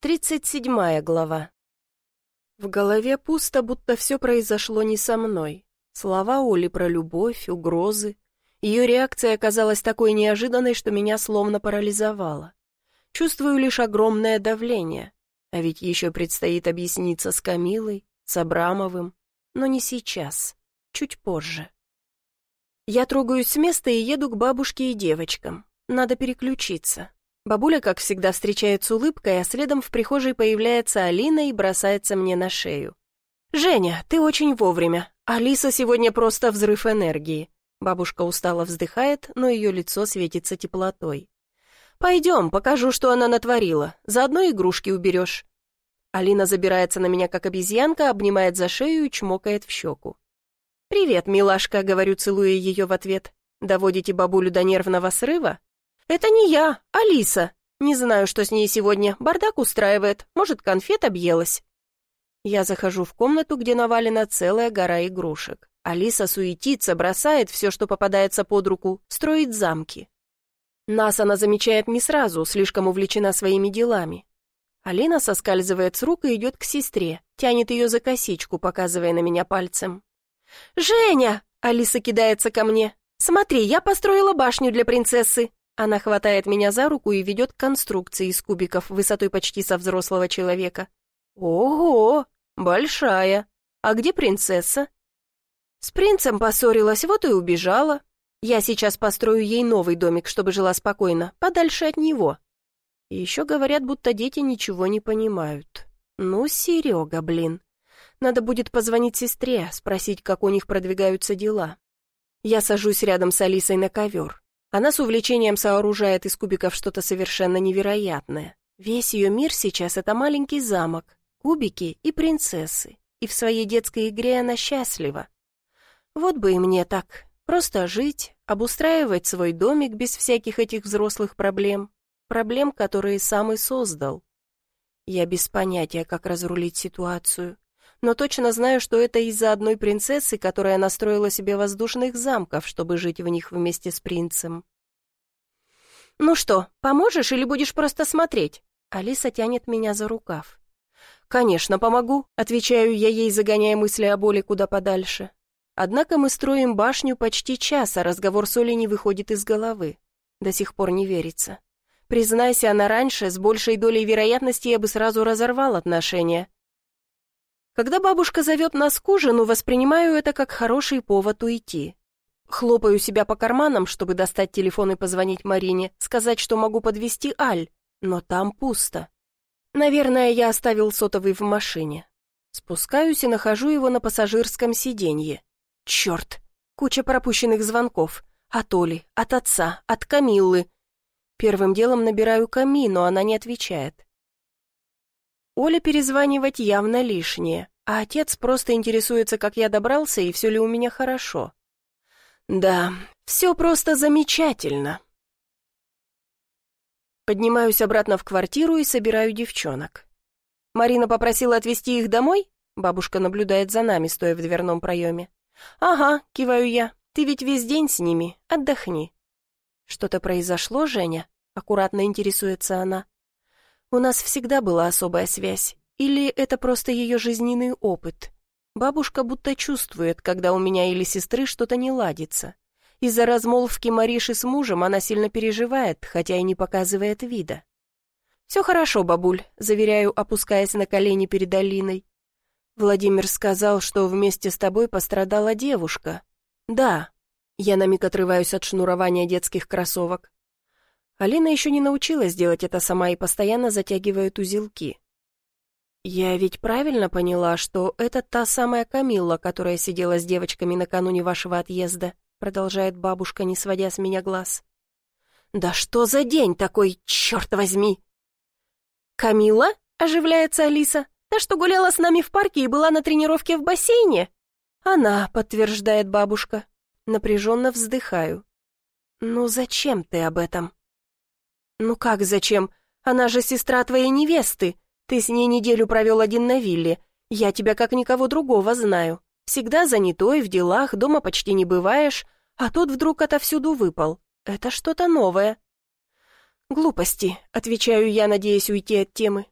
Тридцать седьмая глава. В голове пусто, будто все произошло не со мной. Слова Оли про любовь, угрозы. Ее реакция оказалась такой неожиданной, что меня словно парализовало. Чувствую лишь огромное давление. А ведь еще предстоит объясниться с Камилой, с Абрамовым. Но не сейчас, чуть позже. Я трогаюсь с места и еду к бабушке и девочкам. Надо переключиться. Бабуля, как всегда, встречает с улыбкой, а следом в прихожей появляется Алина и бросается мне на шею. «Женя, ты очень вовремя. Алиса сегодня просто взрыв энергии». Бабушка устало вздыхает, но ее лицо светится теплотой. «Пойдем, покажу, что она натворила. Заодно игрушки уберешь». Алина забирается на меня, как обезьянка, обнимает за шею и чмокает в щеку. «Привет, милашка», — говорю, целуя ее в ответ. «Доводите бабулю до нервного срыва?» «Это не я, Алиса. Не знаю, что с ней сегодня. Бардак устраивает. Может, конфет объелась». Я захожу в комнату, где навалена целая гора игрушек. Алиса суетится, бросает все, что попадается под руку, строит замки. Нас она замечает не сразу, слишком увлечена своими делами. Алина соскальзывает с рук и идет к сестре, тянет ее за косичку, показывая на меня пальцем. «Женя!» — Алиса кидается ко мне. «Смотри, я построила башню для принцессы. Она хватает меня за руку и ведет к конструкции из кубиков высотой почти со взрослого человека. «Ого! Большая! А где принцесса?» «С принцем поссорилась, вот и убежала. Я сейчас построю ей новый домик, чтобы жила спокойно, подальше от него». И еще говорят, будто дети ничего не понимают. «Ну, Серега, блин. Надо будет позвонить сестре, спросить, как у них продвигаются дела». Я сажусь рядом с Алисой на ковер. Она с увлечением сооружает из кубиков что-то совершенно невероятное. Весь ее мир сейчас — это маленький замок, кубики и принцессы. И в своей детской игре она счастлива. Вот бы и мне так. Просто жить, обустраивать свой домик без всяких этих взрослых проблем. Проблем, которые сам и создал. Я без понятия, как разрулить ситуацию. Но точно знаю, что это из-за одной принцессы, которая настроила себе воздушных замков, чтобы жить в них вместе с принцем. «Ну что, поможешь или будешь просто смотреть?» Алиса тянет меня за рукав. «Конечно, помогу», — отвечаю я ей, загоняя мысли о боли куда подальше. Однако мы строим башню почти час, а разговор с Олей не выходит из головы. До сих пор не верится. Признайся она раньше, с большей долей вероятности я бы сразу разорвал отношения. Когда бабушка зовет нас к ужину, воспринимаю это как хороший повод уйти. Хлопаю себя по карманам, чтобы достать телефон и позвонить Марине, сказать, что могу подвести Аль, но там пусто. Наверное, я оставил сотовый в машине. Спускаюсь и нахожу его на пассажирском сиденье. Черт, куча пропущенных звонков. От Оли, от отца, от Камиллы. Первым делом набираю Ками, но она не отвечает. Оля перезванивать явно лишнее, а отец просто интересуется, как я добрался и все ли у меня хорошо. Да, все просто замечательно. Поднимаюсь обратно в квартиру и собираю девчонок. Марина попросила отвезти их домой? Бабушка наблюдает за нами, стоя в дверном проеме. «Ага», — киваю я, — «ты ведь весь день с ними, отдохни». «Что-то произошло, Женя?» — аккуратно интересуется она. У нас всегда была особая связь. Или это просто ее жизненный опыт? Бабушка будто чувствует, когда у меня или сестры что-то не ладится. Из-за размолвки Мариши с мужем она сильно переживает, хотя и не показывает вида. «Все хорошо, бабуль», — заверяю, опускаясь на колени перед Алиной. «Владимир сказал, что вместе с тобой пострадала девушка». «Да». Я на миг отрываюсь от шнурования детских кроссовок. Алина еще не научилась делать это сама и постоянно затягивает узелки. «Я ведь правильно поняла, что это та самая Камилла, которая сидела с девочками накануне вашего отъезда?» продолжает бабушка, не сводя с меня глаз. «Да что за день такой, черт возьми!» «Камилла?» — оживляется Алиса. «Та, что гуляла с нами в парке и была на тренировке в бассейне?» «Она», — подтверждает бабушка. Напряженно вздыхаю. «Ну зачем ты об этом?» «Ну как зачем? Она же сестра твоей невесты. Ты с ней неделю провел один на вилле. Я тебя как никого другого знаю. Всегда занятой, в делах, дома почти не бываешь, а тут вдруг отовсюду выпал. Это что-то новое». «Глупости», — отвечаю я, надеясь уйти от темы.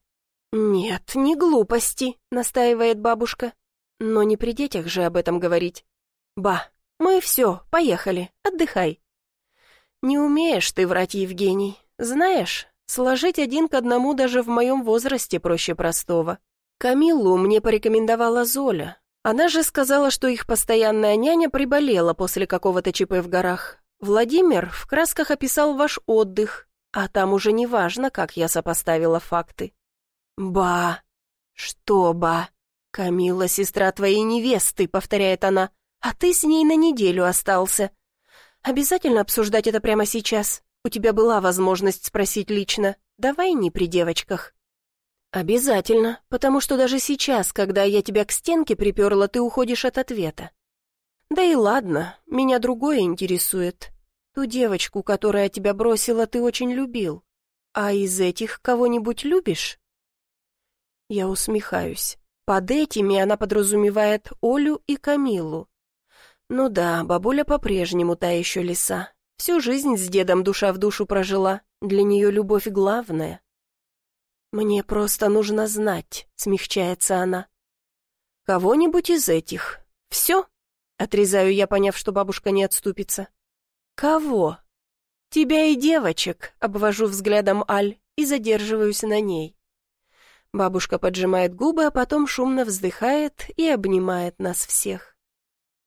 «Нет, не глупости», — настаивает бабушка. «Но не при детях же об этом говорить. Ба, мы все, поехали, отдыхай». «Не умеешь ты врать, Евгений. Знаешь, сложить один к одному даже в моем возрасте проще простого. Камиллу мне порекомендовала Золя. Она же сказала, что их постоянная няня приболела после какого-то ЧП в горах. Владимир в красках описал ваш отдых, а там уже не важно, как я сопоставила факты. «Ба! Что ба? Камила, сестра твоей невесты», — повторяет она, «а ты с ней на неделю остался. Обязательно обсуждать это прямо сейчас? У тебя была возможность спросить лично. Давай не при девочках». «Обязательно, потому что даже сейчас, когда я тебя к стенке приперла, ты уходишь от ответа. Да и ладно, меня другое интересует. Ту девочку, которая тебя бросила, ты очень любил. А из этих кого-нибудь любишь?» Я усмехаюсь. Под этими она подразумевает Олю и Камилу. Ну да, бабуля по-прежнему та еще лиса. Всю жизнь с дедом душа в душу прожила. Для нее любовь главная. «Мне просто нужно знать», — смягчается она. «Кого-нибудь из этих. Все?» — отрезаю я, поняв, что бабушка не отступится. «Кого?» «Тебя и девочек», — обвожу взглядом Аль и задерживаюсь на ней. Бабушка поджимает губы, а потом шумно вздыхает и обнимает нас всех.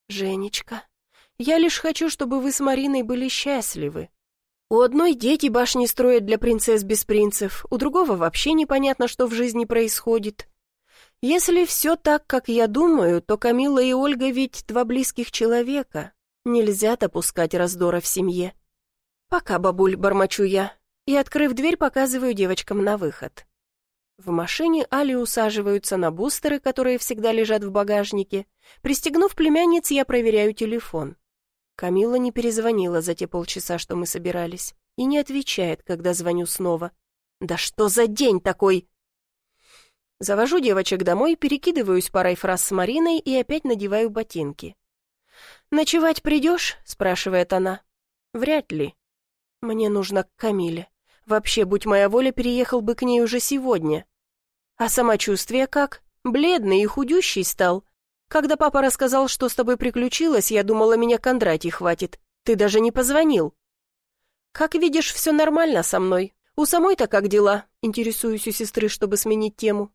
«Женечка, я лишь хочу, чтобы вы с Мариной были счастливы. У одной дети башни строят для принцесс без принцев, у другого вообще непонятно, что в жизни происходит. Если все так, как я думаю, то Камила и Ольга ведь два близких человека. Нельзя допускать раздора в семье. Пока, бабуль, бормочу я, и, открыв дверь, показываю девочкам на выход. В машине Али усаживаются на бустеры, которые всегда лежат в багажнике. Пристегнув племянниц, я проверяю телефон. Камила не перезвонила за те полчаса, что мы собирались, и не отвечает, когда звоню снова. «Да что за день такой?» Завожу девочек домой, перекидываюсь парой фраз с Мариной и опять надеваю ботинки. «Ночевать придешь?» — спрашивает она. «Вряд ли. Мне нужно к Камиле. Вообще, будь моя воля, переехал бы к ней уже сегодня. А самочувствие как? Бледный и худющий стал. Когда папа рассказал, что с тобой приключилось, я думала, меня Кондратий хватит. Ты даже не позвонил. Как видишь, все нормально со мной. У самой-то как дела? Интересуюсь у сестры, чтобы сменить тему.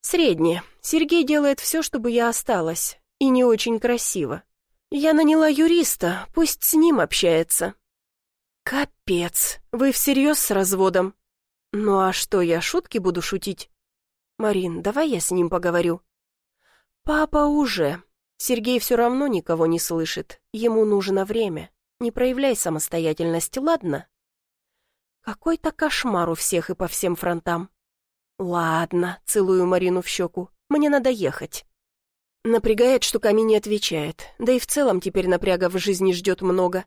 Среднее. Сергей делает все, чтобы я осталась. И не очень красиво. Я наняла юриста, пусть с ним общается. Капец, вы всерьез с разводом? Ну а что, я шутки буду шутить? Марин, давай я с ним поговорю. «Папа уже. Сергей все равно никого не слышит. Ему нужно время. Не проявляй самостоятельность, ладно?» «Какой-то кошмар у всех и по всем фронтам». «Ладно», — целую Марину в щеку. «Мне надо ехать». Напрягает, что Ками не отвечает. Да и в целом теперь напряга в жизни ждет много.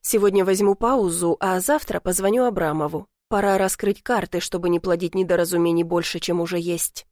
Сегодня возьму паузу, а завтра позвоню Абрамову. Пора раскрыть карты, чтобы не плодить недоразумений больше, чем уже есть.